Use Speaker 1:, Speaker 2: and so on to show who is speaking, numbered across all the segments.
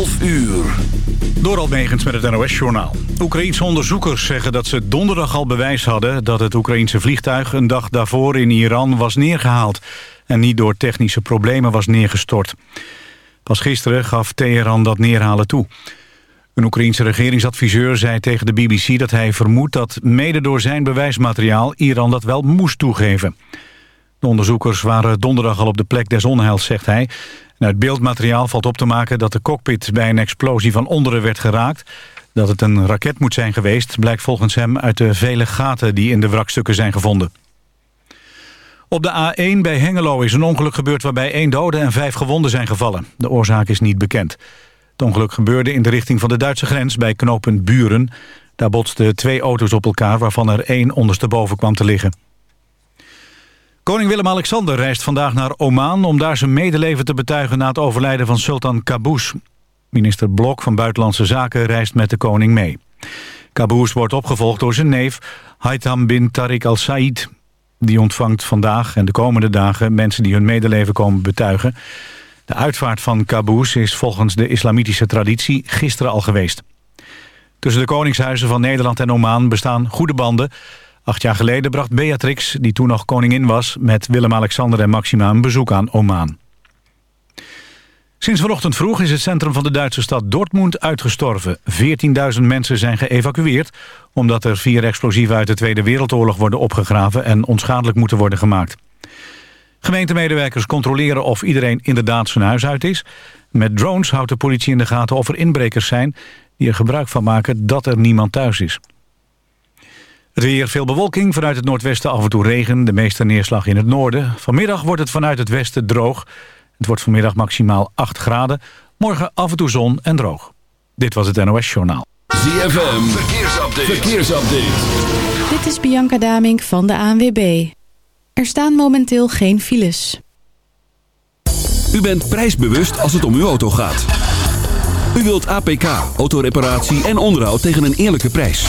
Speaker 1: 12 uur.
Speaker 2: Door Almegens met het NOS-journaal. Oekraïense onderzoekers zeggen dat ze donderdag al bewijs hadden... dat het Oekraïense vliegtuig een dag daarvoor in Iran was neergehaald... en niet door technische problemen was neergestort. Pas gisteren gaf Teheran dat neerhalen toe. Een Oekraïense regeringsadviseur zei tegen de BBC dat hij vermoedt... dat mede door zijn bewijsmateriaal Iran dat wel moest toegeven. De onderzoekers waren donderdag al op de plek des onheils, zegt hij... Uit beeldmateriaal valt op te maken dat de cockpit bij een explosie van onderen werd geraakt. Dat het een raket moet zijn geweest, blijkt volgens hem uit de vele gaten die in de wrakstukken zijn gevonden. Op de A1 bij Hengelo is een ongeluk gebeurd waarbij één dode en vijf gewonden zijn gevallen. De oorzaak is niet bekend. Het ongeluk gebeurde in de richting van de Duitse grens bij knooppunt Buren. Daar botsten twee auto's op elkaar waarvan er één ondersteboven kwam te liggen. Koning Willem-Alexander reist vandaag naar Oman... om daar zijn medeleven te betuigen na het overlijden van Sultan Qaboos. Minister Blok van Buitenlandse Zaken reist met de koning mee. Qaboos wordt opgevolgd door zijn neef Haitham bin Tariq al-Said. Die ontvangt vandaag en de komende dagen mensen die hun medeleven komen betuigen. De uitvaart van Qaboos is volgens de islamitische traditie gisteren al geweest. Tussen de koningshuizen van Nederland en Oman bestaan goede banden... Acht jaar geleden bracht Beatrix, die toen nog koningin was... met Willem-Alexander en Maxima een bezoek aan Oman. Sinds vanochtend vroeg is het centrum van de Duitse stad Dortmund uitgestorven. 14.000 mensen zijn geëvacueerd... omdat er vier explosieven uit de Tweede Wereldoorlog worden opgegraven... en onschadelijk moeten worden gemaakt. Gemeentemedewerkers controleren of iedereen inderdaad zijn huis uit is. Met drones houdt de politie in de gaten of er inbrekers zijn... die er gebruik van maken dat er niemand thuis is. Het weer veel bewolking, vanuit het noordwesten af en toe regen. De meeste neerslag in het noorden. Vanmiddag wordt het vanuit het westen droog. Het wordt vanmiddag maximaal 8 graden. Morgen af en toe zon en droog. Dit was het NOS Journaal.
Speaker 1: ZFM, verkeersupdate. verkeersupdate.
Speaker 3: Dit is Bianca Damink van de ANWB. Er staan momenteel geen files.
Speaker 4: U bent prijsbewust als het om uw auto gaat. U wilt APK, autoreparatie en onderhoud tegen een eerlijke prijs.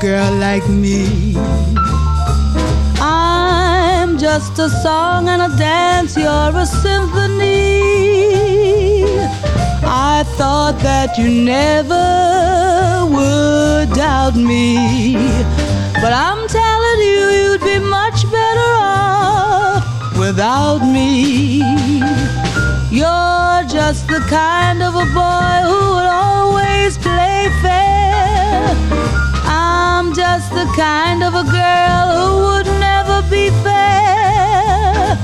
Speaker 5: Girl like me. I'm just a song and a dance, you're a symphony. I thought that you never would doubt me. But I'm telling you, you'd be much better off without me. You're just the kind of a boy who would always the kind of a girl who would never be fair.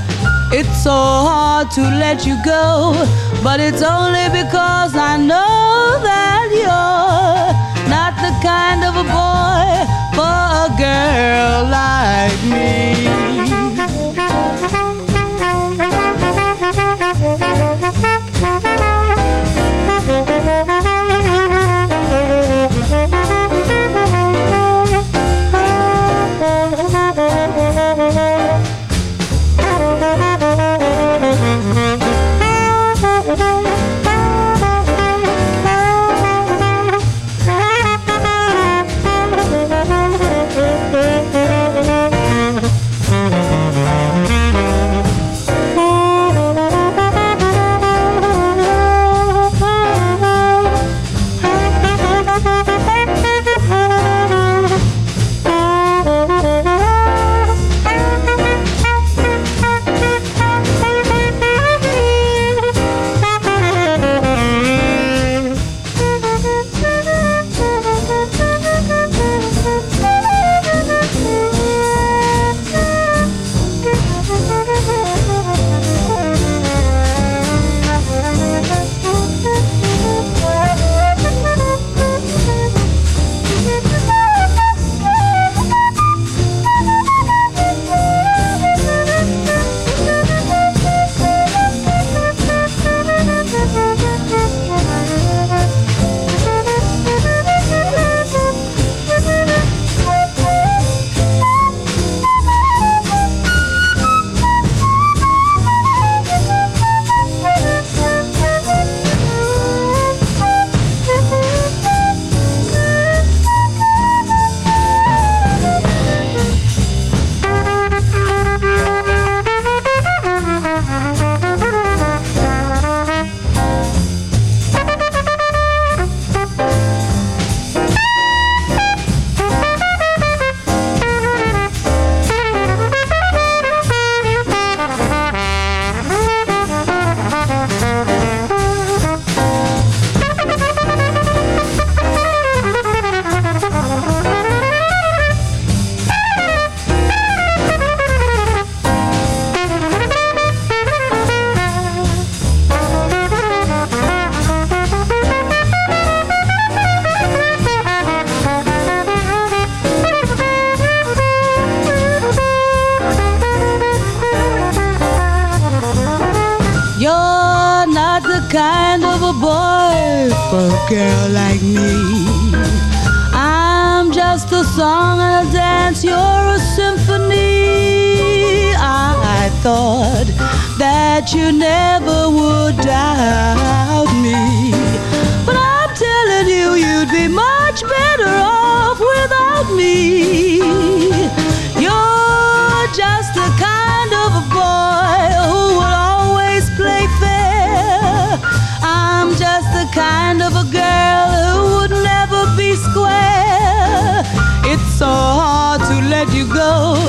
Speaker 5: It's so hard to let you go, but it's only because I know that you're not the kind of a boy for a girl like me. Kind of a boy for a girl like me. I'm just a song and a dance, you're a symphony. I thought that you never would doubt me. But I'm telling you, you'd be much better off without me. Kind of a girl who would never be square. It's so hard to let you go,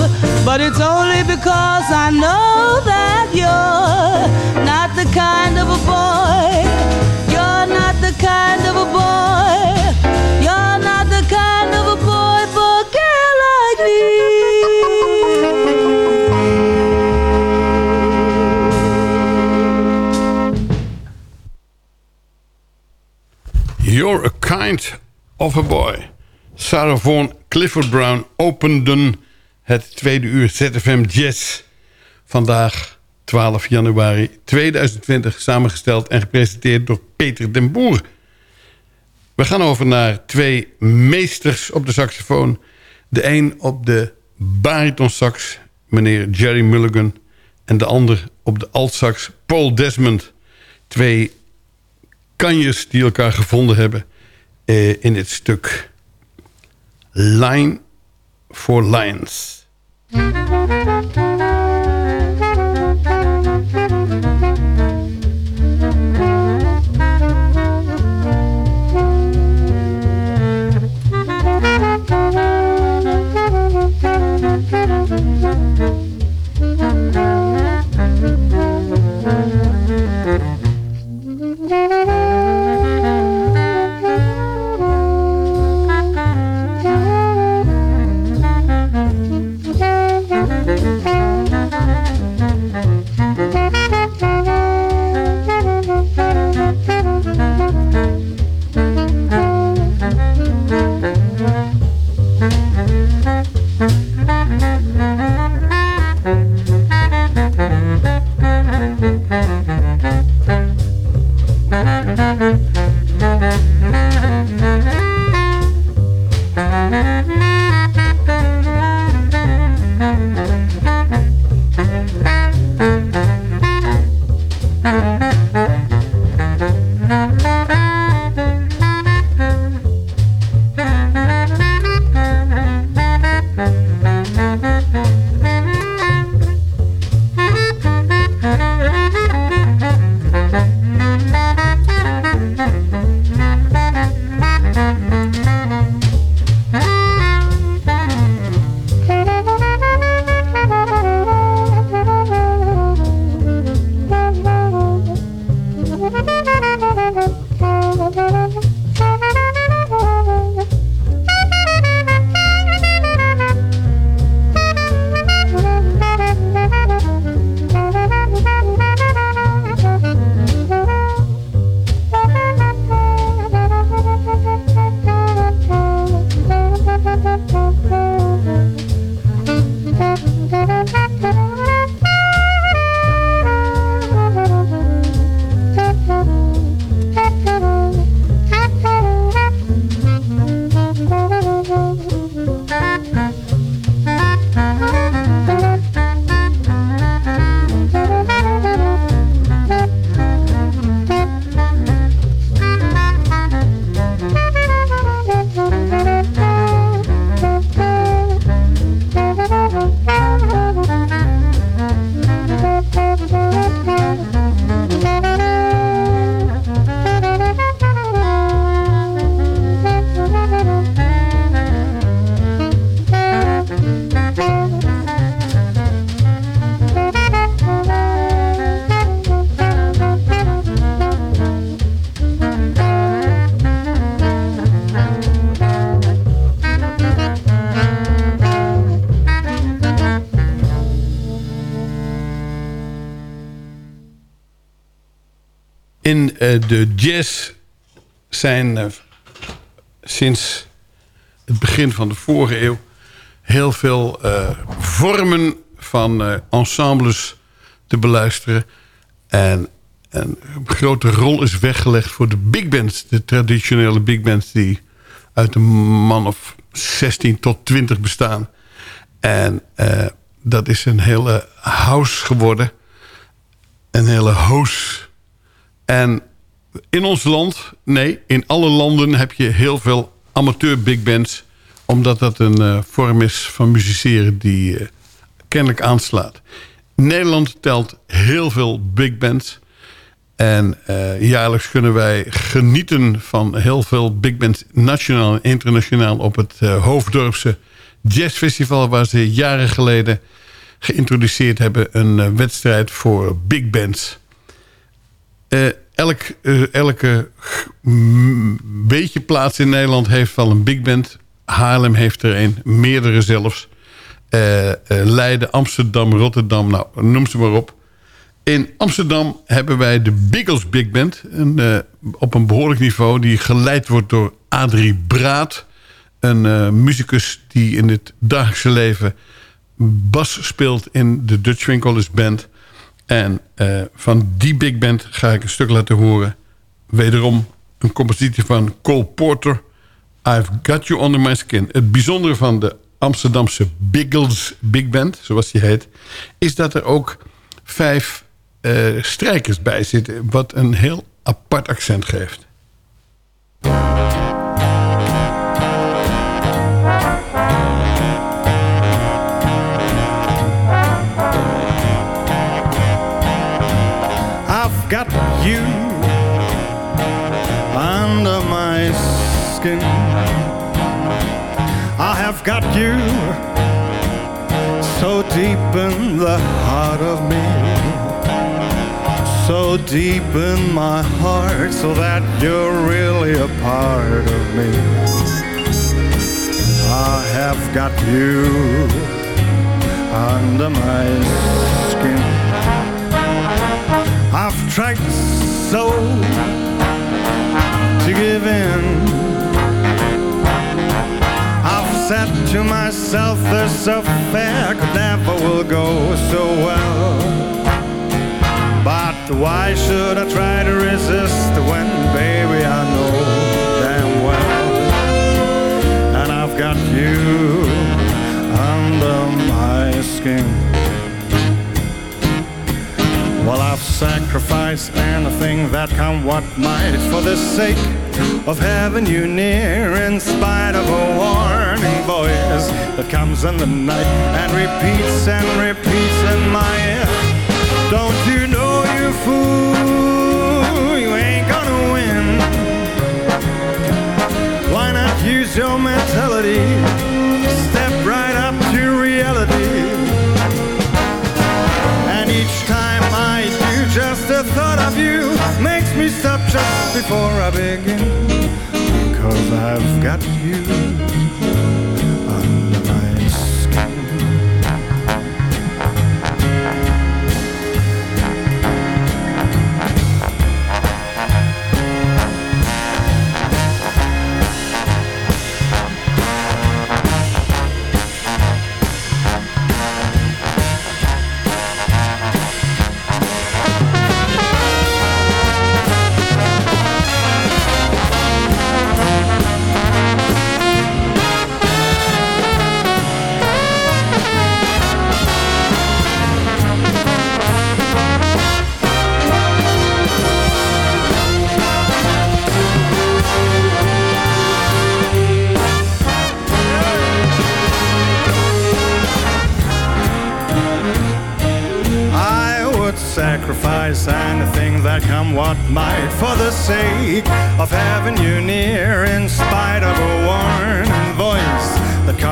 Speaker 5: but it's only because I know that you're not the kind of a boy. You're not the kind of a boy. You're a
Speaker 6: kind of a boy. Sarah Vaughan, Clifford Brown openden het tweede uur ZFM Jazz. Vandaag 12 januari 2020 samengesteld en gepresenteerd door Peter den Boer. We gaan over naar twee meesters op de saxofoon. De een op de baritonsax, meneer Jerry Mulligan... en de ander op de altsax, Paul Desmond. Twee kanjes die elkaar gevonden hebben eh, in het stuk Line for Lions. Jazz zijn eh, sinds het begin van de vorige eeuw... heel veel eh, vormen van ensembles te beluisteren. En een grote rol is weggelegd voor de big bands. De traditionele big bands die uit een man of 16 tot 20 bestaan. En eh, dat is een hele house geworden. Een hele house. En in ons land, nee, in alle landen heb je heel veel amateur big bands. Omdat dat een eh, vorm is van musiceren die eh, kennelijk aanslaat. Nederland telt heel veel big bands. En eh, jaarlijks kunnen wij genieten van heel veel big bands... nationaal en internationaal op het Hoofddorpse Jazzfestival... waar ze jaren geleden geïntroduceerd hebben... een wedstrijd voor big bands. Eh, elk, eh, elke beetje plaats in Nederland heeft wel een big band. Haarlem heeft er een, meerdere zelfs. Eh, eh, Leiden, Amsterdam, Rotterdam, nou, noem ze maar op. In Amsterdam hebben wij de Biggles Big Band. Een, op een behoorlijk niveau. Die geleid wordt door Adrie Braat. Een eh, muzikus die in het dagelijkse leven bas speelt in de Dutch Winkelers Band. En eh, van die big band ga ik een stuk laten horen. Wederom een compositie van Cole Porter. I've Got You Under My Skin. Het bijzondere van de Amsterdamse Biggles Big Band, zoals die heet... is dat er ook vijf eh, strijkers bij zitten... wat een heel apart accent geeft.
Speaker 7: Got you so deep in the heart of me. So deep in my heart, so that you're really a part of me. I have got you under my skin. I've tried so to give in. Said to myself, this affair could never will go so well. But why should I try to resist when, baby, I know damn well. And I've got you under my skin. Well, anything that come what might for the sake of having you near in spite of a warning voice that comes in the night and repeats and repeats in my ear. Don't you know, you fool, you ain't gonna win. Why not use your mentality? The thought of you makes me stop just before I begin. Because I've got you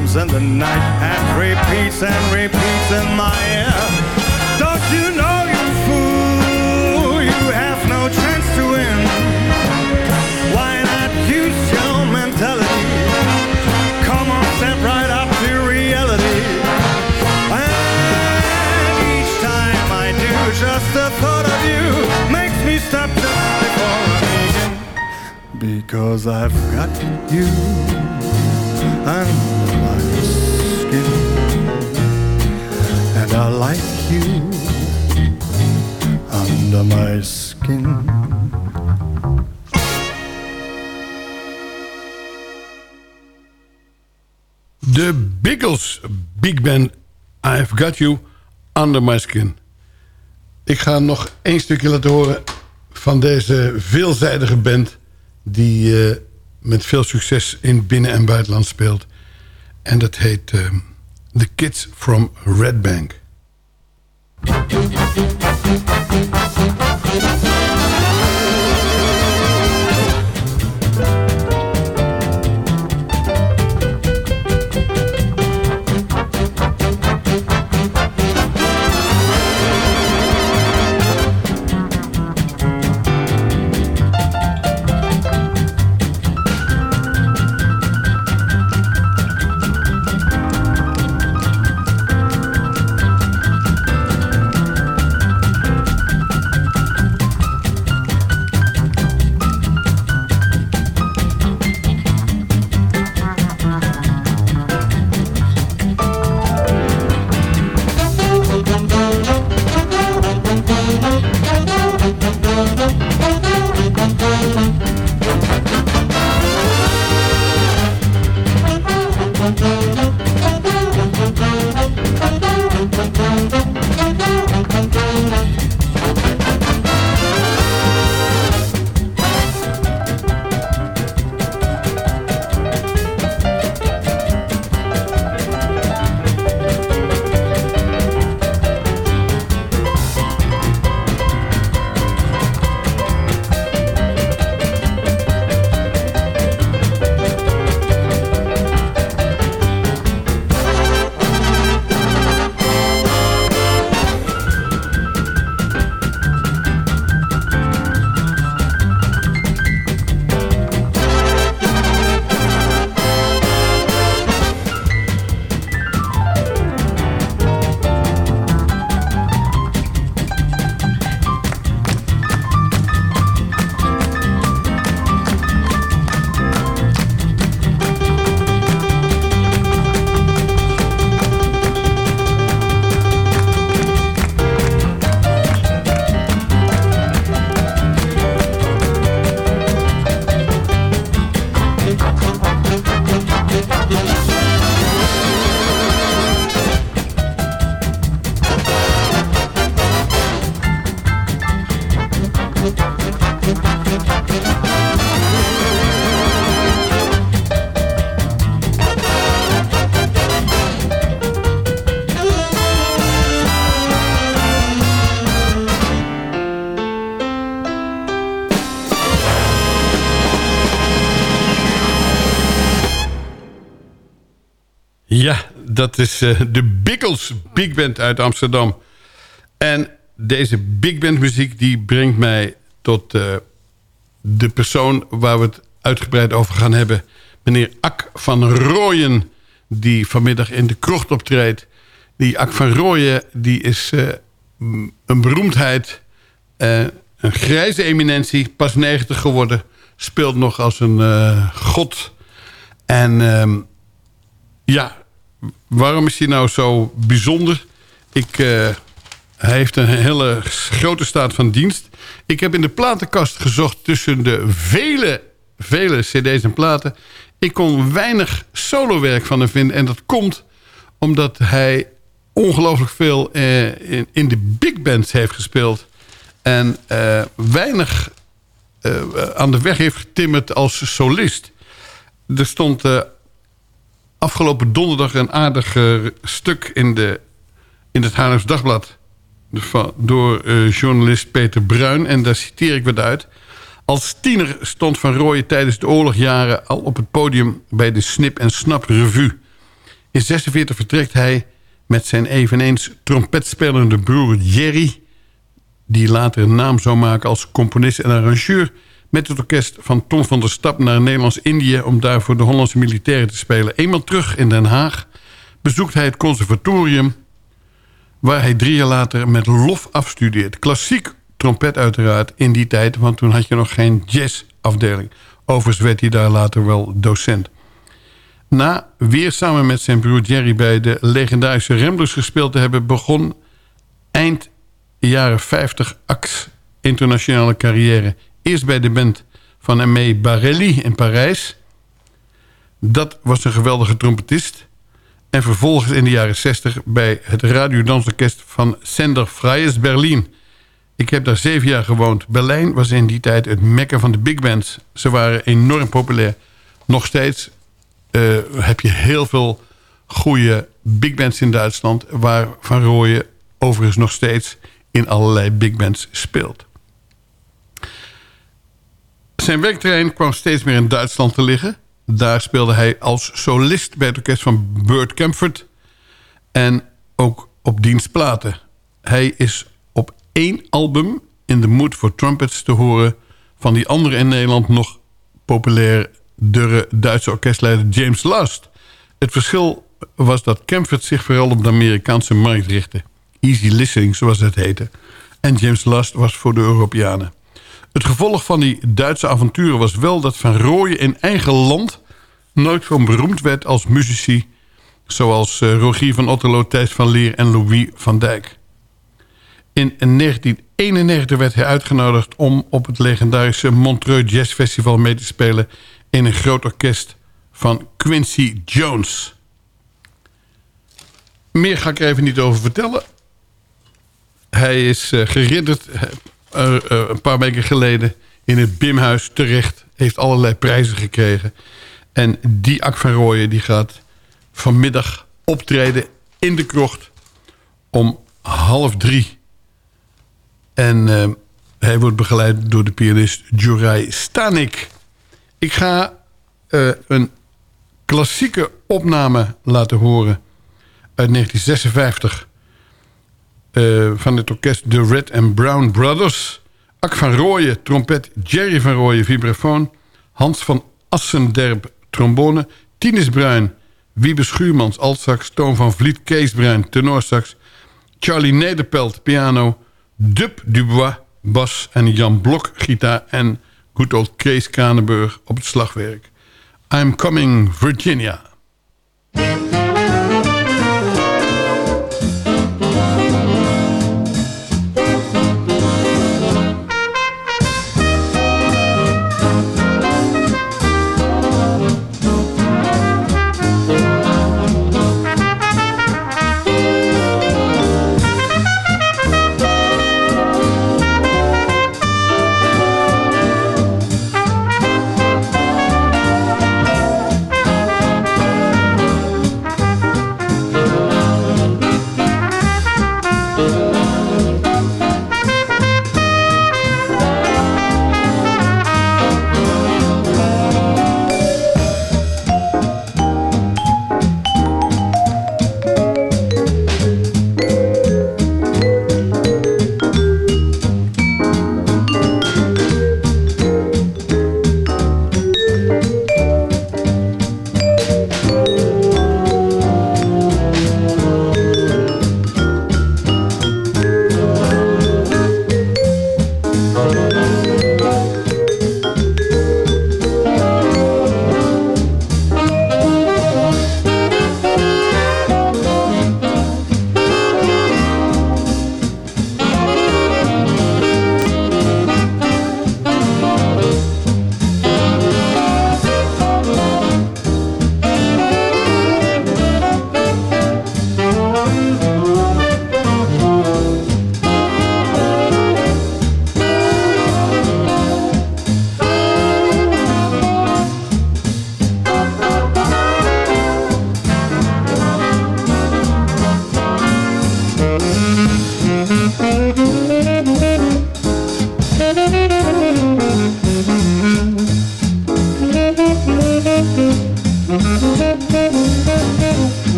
Speaker 7: comes in the night and repeats and repeats in my ear. Don't you know, you fool, you have no chance to win. Why not use your mentality? Come on, step right up to reality. And each time I do, just the thought of you makes me stop just before I begin. Because I've got you under I like you under my skin.
Speaker 6: De Biggles Big Band I've Got You Under My Skin. Ik ga nog één stukje laten horen van deze veelzijdige band... die eh, met veel succes in binnen- en buitenland speelt. En dat heet eh, The Kids from Red Bank. Thank you. Ja, dat is eh, de Biggles Big Band uit Amsterdam. En deze big band muziek die brengt mij tot eh, de persoon waar we het uitgebreid over gaan hebben. Meneer Ak van Rooyen, die vanmiddag in de krocht optreedt. Die Ak van Rooyen die is eh, een beroemdheid, een grijze eminentie, pas 90 geworden. Speelt nog als een god. En ehm, ja, waarom is hij nou zo bijzonder? Ik, eh, hij heeft een hele grote staat van dienst. Ik heb in de platenkast gezocht tussen de vele, vele cd's en platen. Ik kon weinig solowerk van hem vinden. En dat komt omdat hij ongelooflijk veel eh, in, in de big bands heeft gespeeld. En eh, weinig aan de weg heeft getimmerd als solist. Er stond afgelopen donderdag een aardig eh, stuk in, de, in het Haarlems Dagblad... van- door eh, journalist Peter Bruin. En daar citeer ik wat uit. Als tiener stond Van Rooyen tijdens de oorlogjaren... al op het podium bij de Snip en Snap Revue. In 46 vertrekt hij met zijn eveneens trompetspelende broer Jerry... die later een naam zou maken als componist en arrangeur... met het orkest van Tom van der Stap naar Nederlands-Indië... om daar voor de Hollandse militairen te spelen. Eenmaal terug in Den Haag bezoekt hij het conservatorium... waar hij drie jaar later met lof afstudeert. Klassiek trompet uiteraard in die tijd... want toen had je nog geen jazzafdeling. Overigens werd hij daar later wel docent. Na weer samen met zijn broer Jerry bij de legendarische Ramblers gespeeld te hebben... begon eind jaren 50 Ax internationale carrière. Eerst bij de band van Aimé Barelli in Parijs. Dat was een geweldige trompetist. En vervolgens in de jaren 60 bij het radiodansorkest van Sender Freies Berlin. Ik heb daar zeven jaar gewoond. Berlijn was in die tijd het mekka van de big bands. Ze waren enorm populair. Nog steeds eh, heb je heel veel goede big bands in Duitsland... waar Van Rooyen overigens nog steeds in allerlei big bands speelt. Zijn werkterrein kwam steeds meer in Duitsland te liggen. Daar speelde hij als solist bij het orkest van Burt Camford... en ook op dienstplaten. Hij is op één album in The Mood for Trumpets te horen... van die andere in Nederland nog populairdere Duitse orkestleider James Last. Het verschil was dat Camford zich vooral op de Amerikaanse markt richtte. Easy listening, zoals het heette. En James Last was voor de Europeanen. Het gevolg van die Duitse avonturen was wel dat Van Rooyen in eigen land... nooit zo beroemd werd als muzici... zoals eh, Rogier van Otterlo, Thijs van Leer en Louis van Dijk. In 1991 werd hij uitgenodigd om op het legendarische Montreux Jazz Festival mee te spelen... in een groot orkest van Quincy Jones. Meer ga ik er even niet over vertellen. Hij is uh, geridderd uh, uh, een paar weken geleden in het Bimhuis terecht. Heeft allerlei prijzen gekregen. En die Ak van Rooyen die gaat vanmiddag optreden in de krocht om half drie. En hij wordt begeleid door de pianist Juraj Stanik. Ik ga een klassieke opname laten horen uit 1956 uh, van het orkest The Red and Brown Brothers. Ak van Rooyen, trompet. Jerry van Rooyen, vibrafoon. Hans van Assenderp, trombone. Tinus Bruin, Wiebe Schuurmans, altsax. Toon van Vliet, Kees Bruin, tenorsax. Charlie Nederpelt, piano. Dub Dubois, bas. En Jan Blok, gitaar. En goed old Kees Kranenburg op het slagwerk. I'm Coming, Virginia.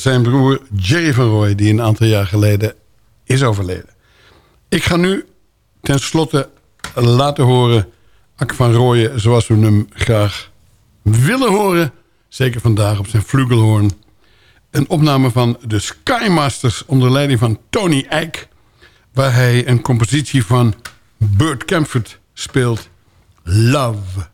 Speaker 6: Zijn broer Jerry van Rooyen... die een aantal jaar geleden is overleden. Ik ga nu tenslotte laten horen... Ak van Rooyen zoals we hem graag willen horen. Zeker vandaag op zijn flugelhoorn. Een opname van de Skymasters onder leiding van Tony Eck... waar hij een compositie van Burt Camford speelt. Love.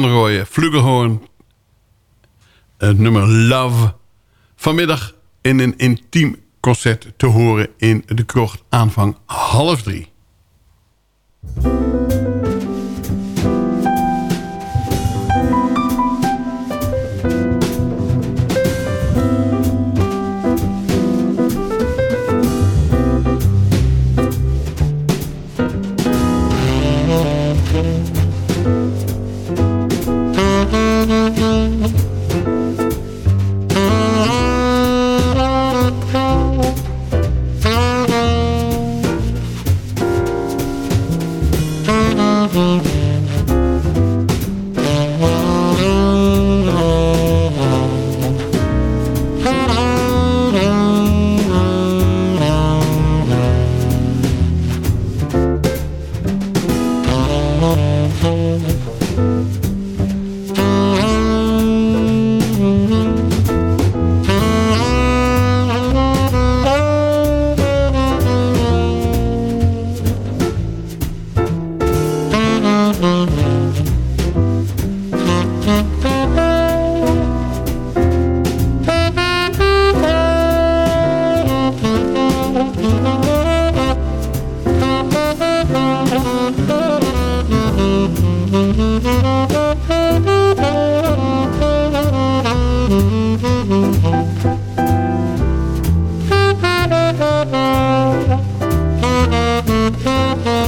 Speaker 6: Van Rooyen. Het nummer Love. Vanmiddag in een intiem concert te horen in de krocht aanvang half drie.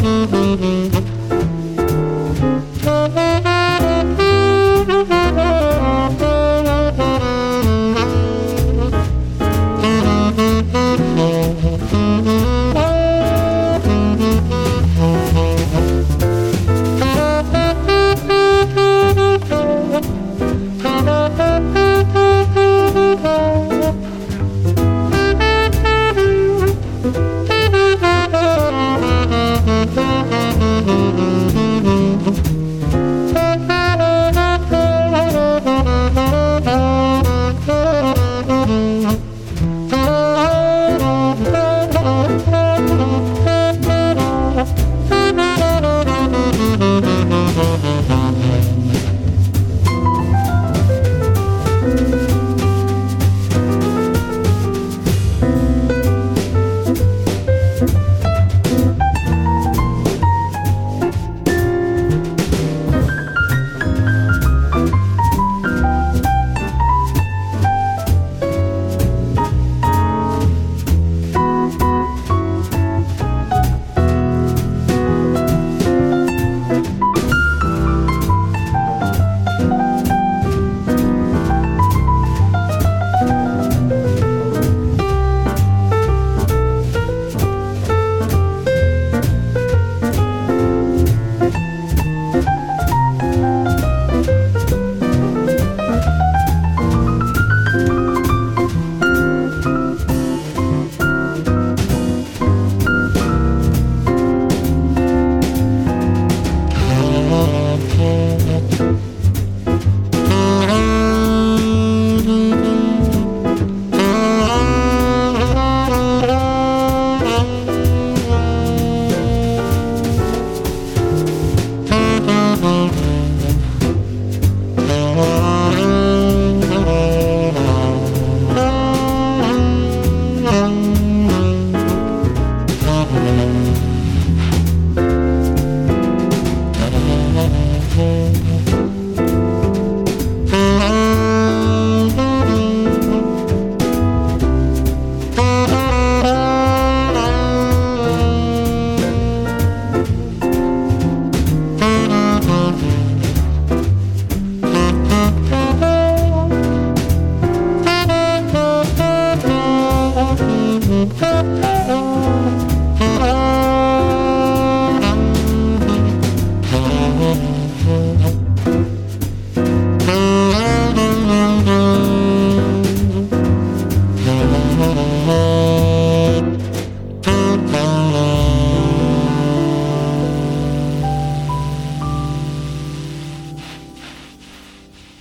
Speaker 6: Mm-hmm.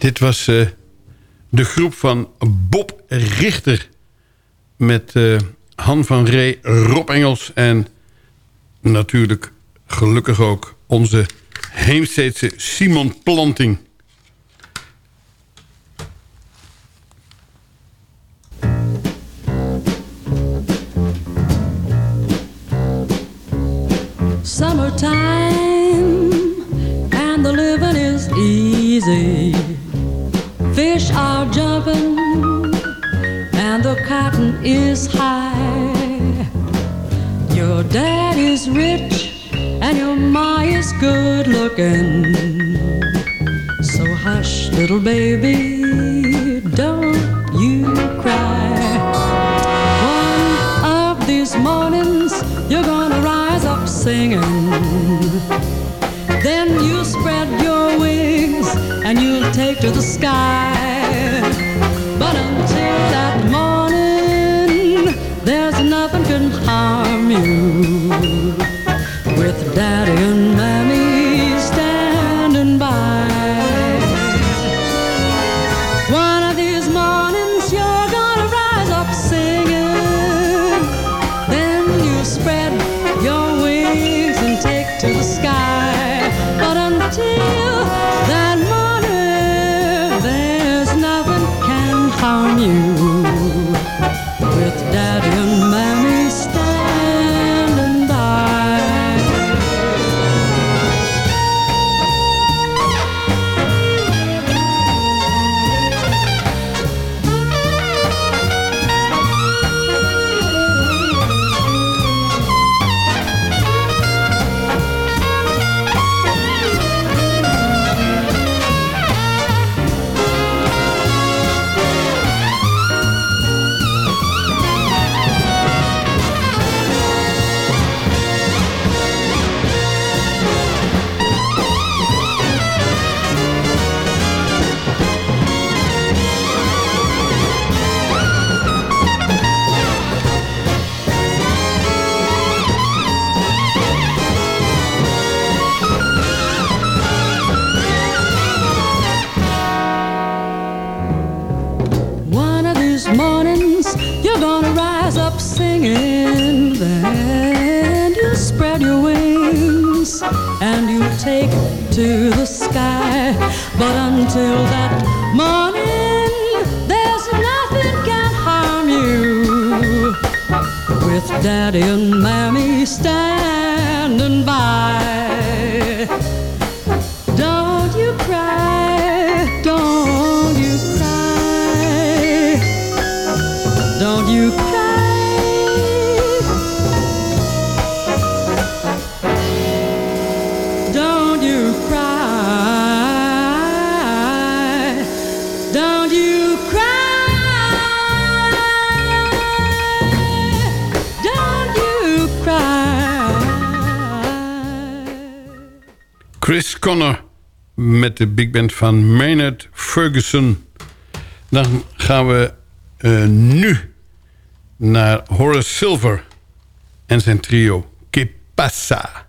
Speaker 6: Dit was eh, de groep van Bob Richter... met eh, Han van Ree, Rob Engels... en natuurlijk gelukkig ook onze Heemsteedse Simon Planting...
Speaker 8: and your ma is good looking. So hush, little baby, don't you cry. One of these mornings you're gonna rise up singing. Then you spread your wings and you'll take to the sky. These mornings, you're gonna rise up singing. Then you spread your wings and you take to the sky. But until that morning, there's nothing can harm you. With daddy and mammy standing by.
Speaker 6: Connor met de big band van Maynard Ferguson. Dan gaan we eh, nu naar Horace Silver en zijn trio Que Pasa.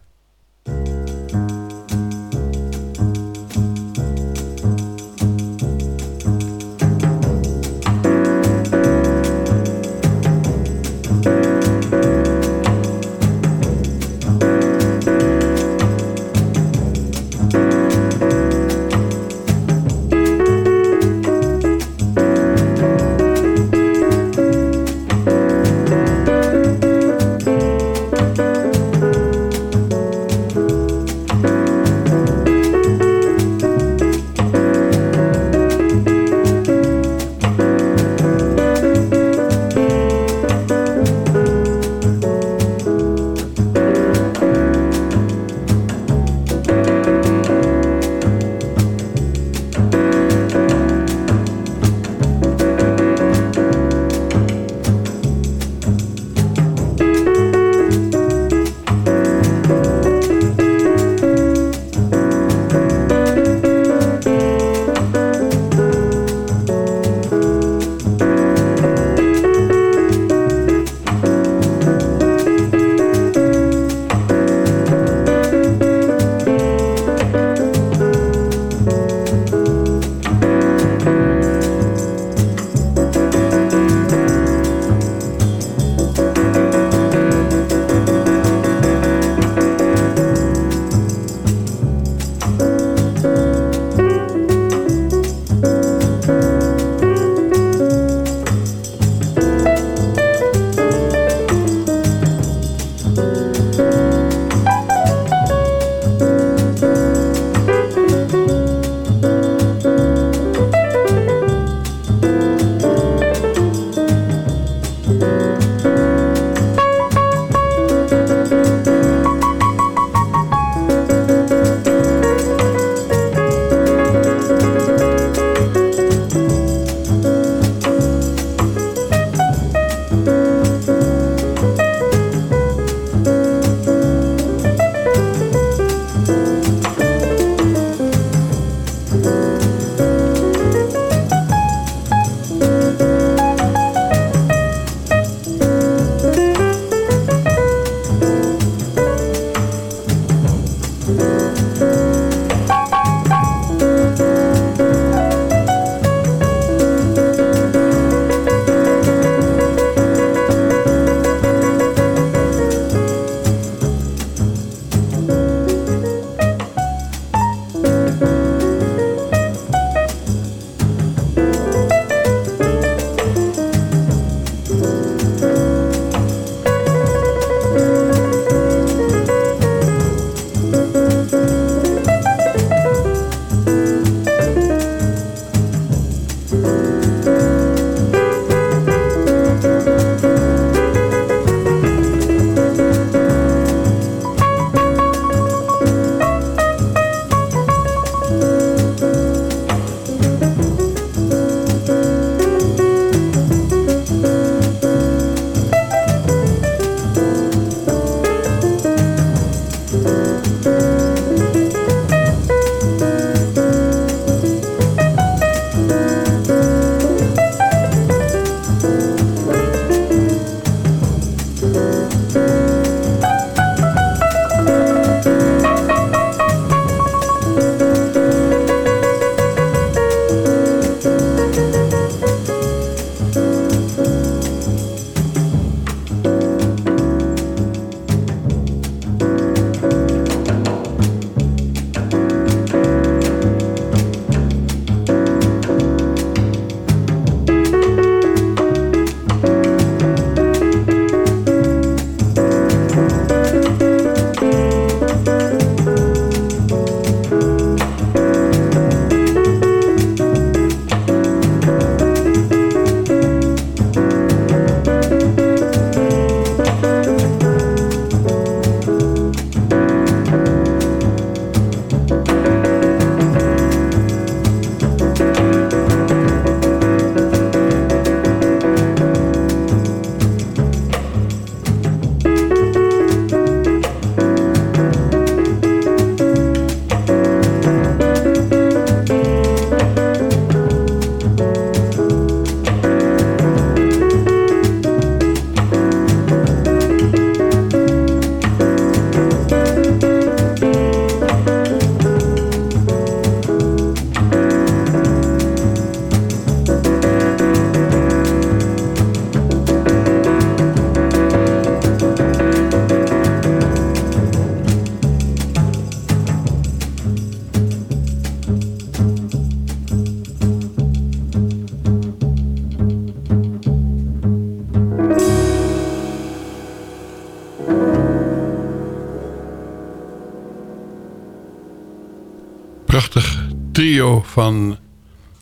Speaker 6: Van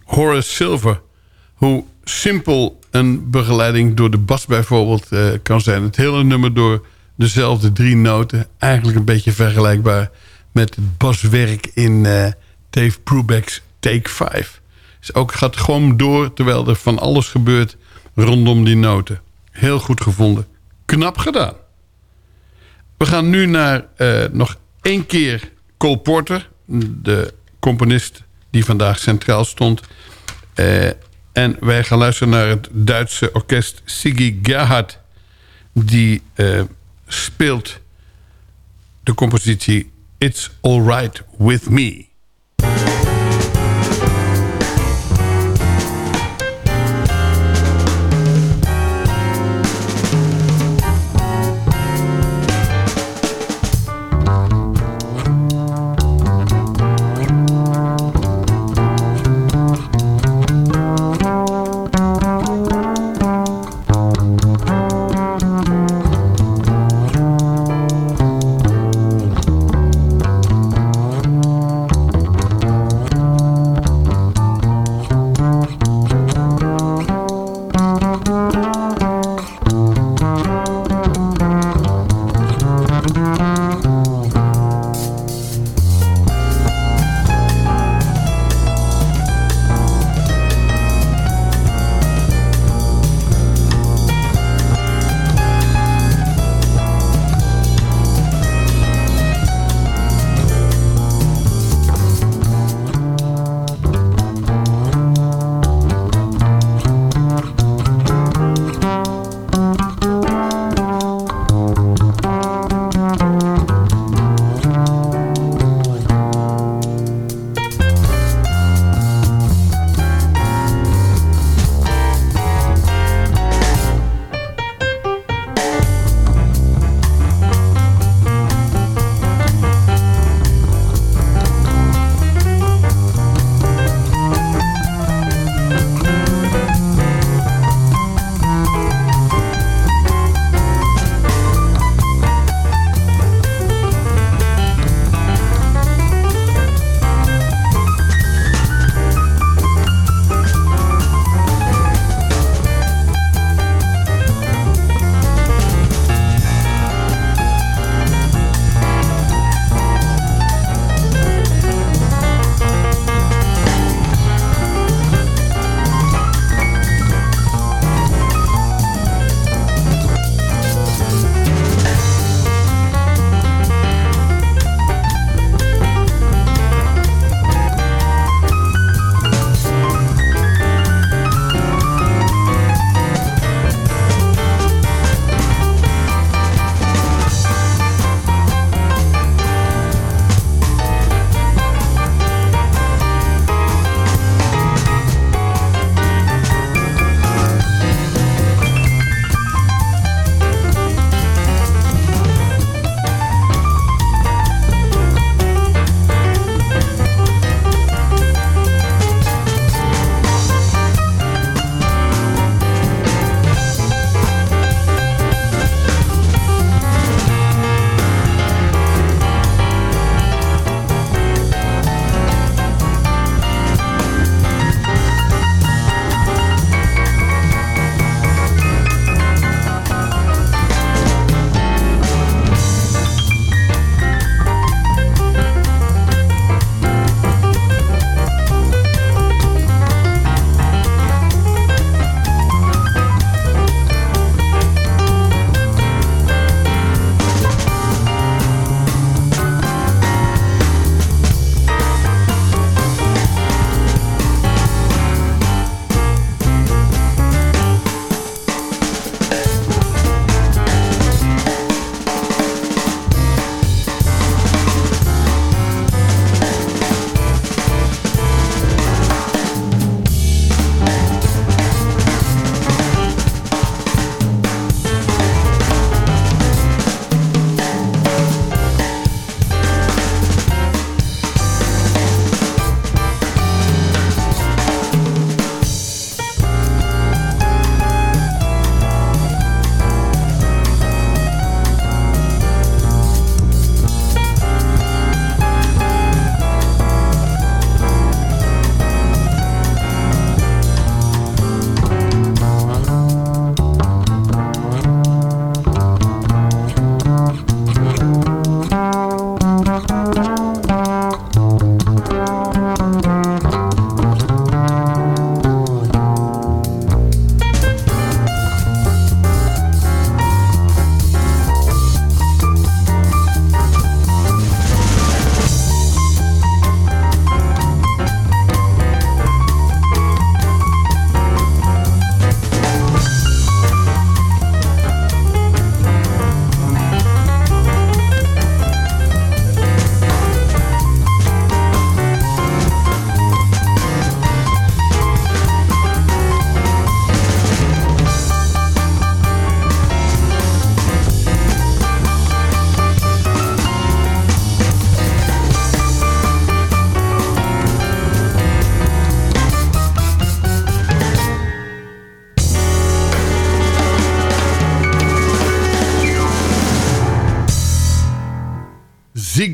Speaker 6: Horace Silver. Hoe simpel een begeleiding door de bas bijvoorbeeld eh, kan zijn. Het hele nummer door dezelfde drie noten. Eigenlijk een beetje vergelijkbaar met het baswerk in eh, Dave Brubeck's Take 5. Dus ook gaat gewoon door terwijl er van alles gebeurt rondom die noten. Heel goed gevonden. Knap gedaan. We gaan nu naar eh, nog één keer Cole Porter. De componist die vandaag centraal stond. Eh, en wij gaan luisteren naar het Duitse orkest Siggy Gerhardt. Die eh, speelt de compositie It's Alright With Me.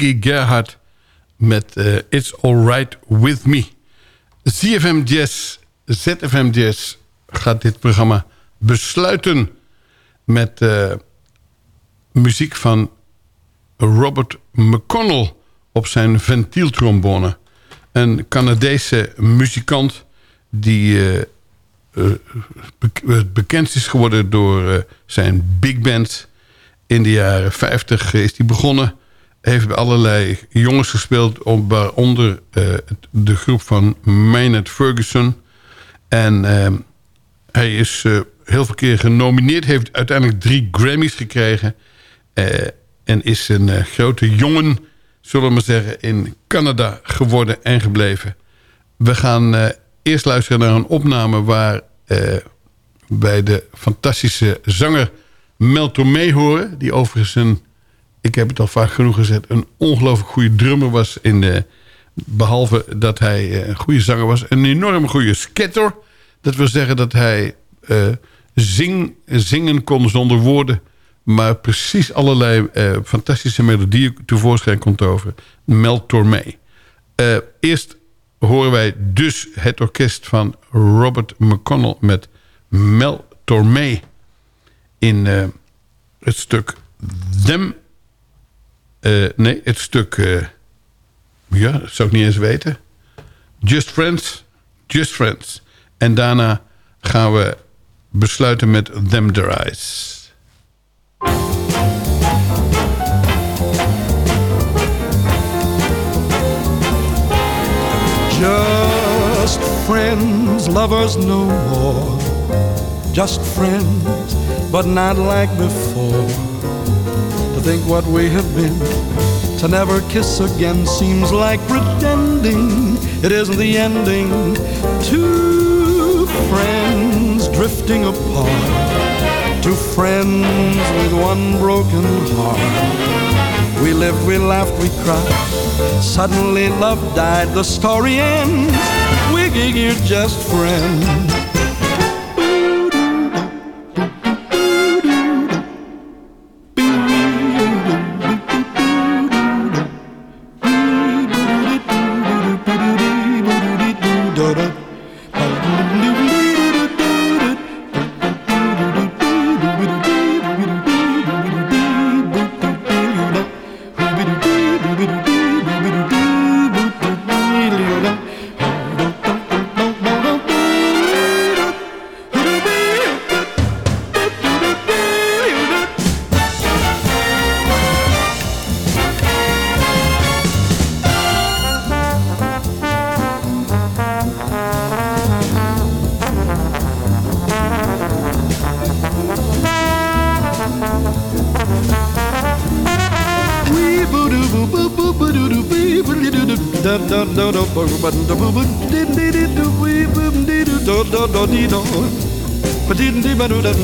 Speaker 6: Gerhard met eh, It's Alright With Me. ZFM Jazz, gaat dit programma besluiten met eh, muziek van Robert McConnell op zijn ventieltrombone. Een Canadese muzikant die uh, uh, bekend is geworden door uh, zijn big band. In de jaren 50 is hij begonnen. Heeft bij allerlei jongens gespeeld, waaronder de groep van Maynard Ferguson. En hij is heel veel keer genomineerd. Heeft uiteindelijk drie Grammys gekregen. en is een grote jongen zullen we maar zeggen, in Canada geworden en gebleven. We gaan eerst luisteren naar een opname waar uh, de fantastische zanger Mel Tormé horen. Die overigens een, ik heb het al vaak genoeg gezegd, een ongelooflijk goede drummer was. In de, behalve dat hij uh, een goede zanger was, een enorm goede scatter. Dat wil zeggen dat hij zing, zingen kon zonder woorden maar precies allerlei uh, fantastische melodieën tevoorschijn komt over. Mel Tormé. Eerst horen wij dus het orkest van Robert McConnell... met Mel Tormé in het stuk Them... nee, het stuk... ja, dat zou ik niet eens weten. Just Friends, Just Friends. En daarna gaan we besluiten met Them Their Eyes.
Speaker 9: Just friends, lovers no more. Just friends, but not like before. Think what we have been, to never kiss again seems like pretending it isn't the ending. Two friends drifting apart, two friends with one broken heart. We lived, we laughed, we cried. Suddenly love died, the story ends. We're just friends.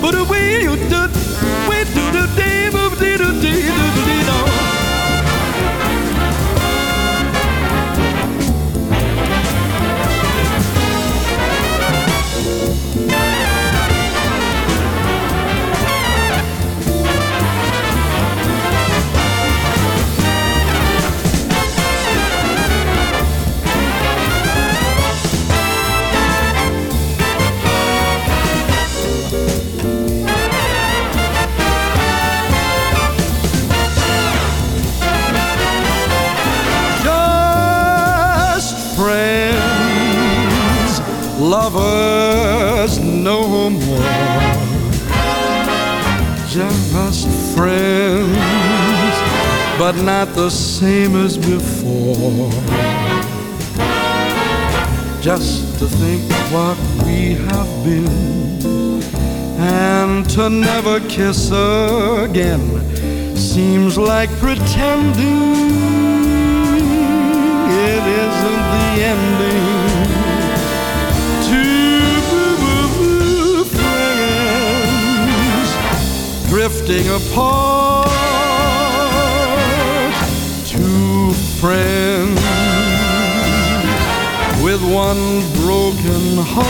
Speaker 9: But we you do, we do the day, do do do do do do. Lovers no more. Just friends, but not the same as before. Just to think what we have been and to never kiss again seems like pretending it isn't the ending drifting apart two friends with one broken heart.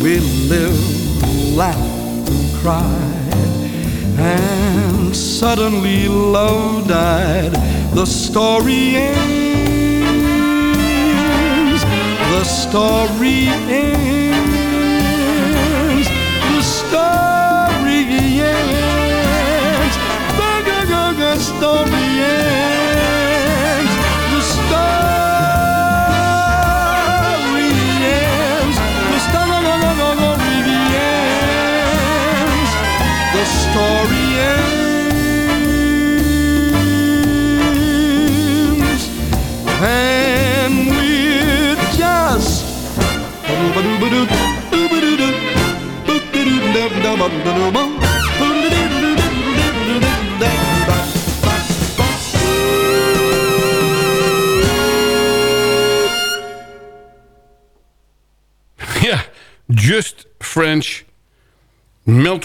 Speaker 9: We lived laughed and cried and suddenly love died. The story ends. The story ends story ends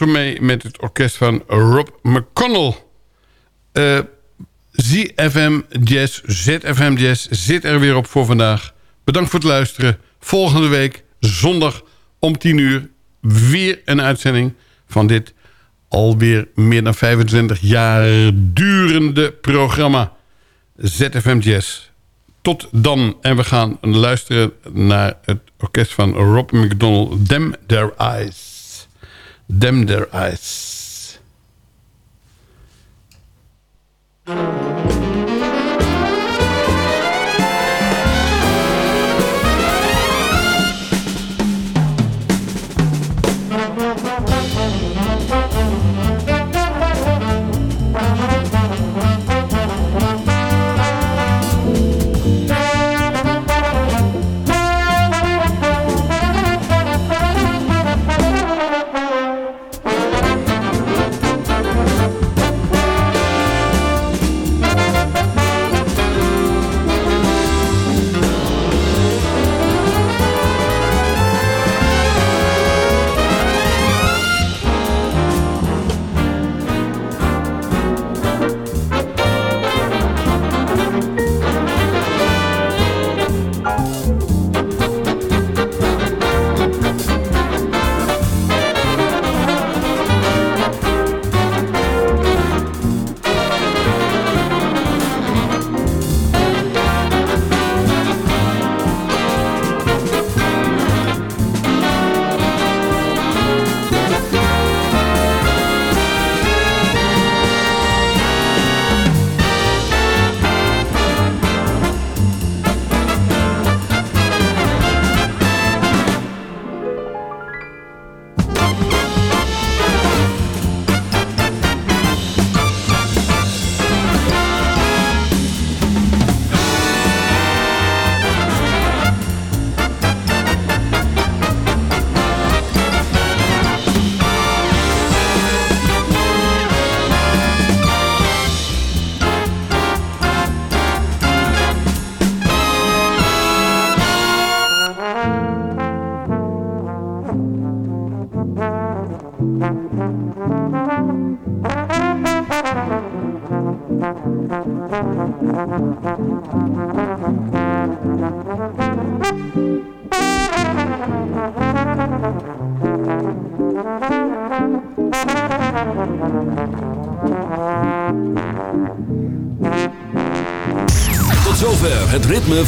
Speaker 6: Mee met het orkest van Rob McConnell. Eh, ZFM Jazz, ZFM Jazz zit er weer op voor vandaag. Bedankt voor het luisteren. Volgende week, zondag om 10 uur... weer een uitzending van dit alweer meer dan 25 jaar durende programma. ZFM Jazz. Tot dan. En we gaan luisteren naar het orkest van Rob McDonald. Them Their Eyes. Them Their Eyes.